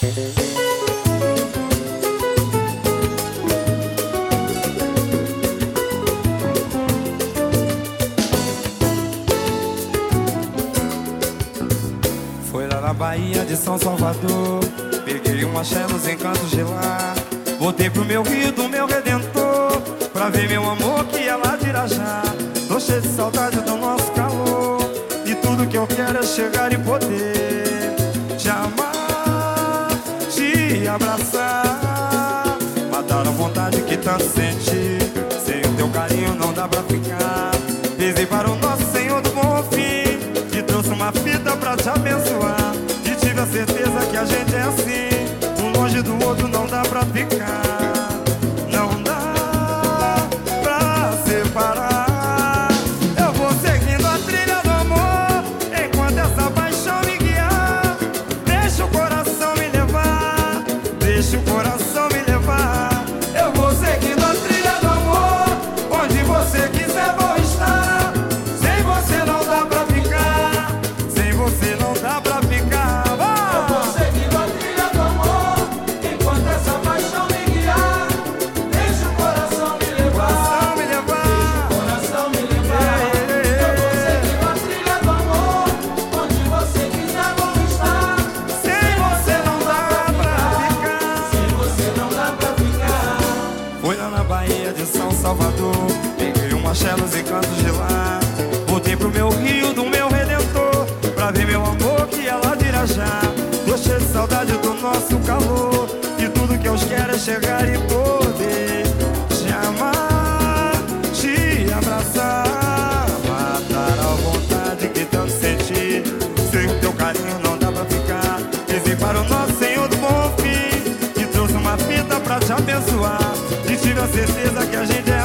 Foi lá na Bahia de São Salvador Peguei uma axé nos encantos de lá. Voltei pro meu rio do meu redentor Pra ver meu amor que é lá de Irajá Tô cheio de saudade do nosso calor E tudo que eu quero é chegar e poder abraçar. Matar a vontade que tanto senti Sem o teu carinho não dá pra ficar. Pisei para o nosso Senhor do Bom Fim E trouxe uma fita pra te abençoar. E tive a certeza que a gente Axé nos encantos de lá. Voltei pro meu rio do meu redentor Pra ver meu amor que é lá de Irajá Tô cheio de saudade do nosso calor E tudo que eu quero é chegar e poder Te amar, te abraçar. Matar a vontade que tanto senti. Sem teu carinho não dá pra ficar. Dizem para o nosso Senhor do Bom Fim Que trouxe uma fita pra te abençoar. E tive a certeza que a gente é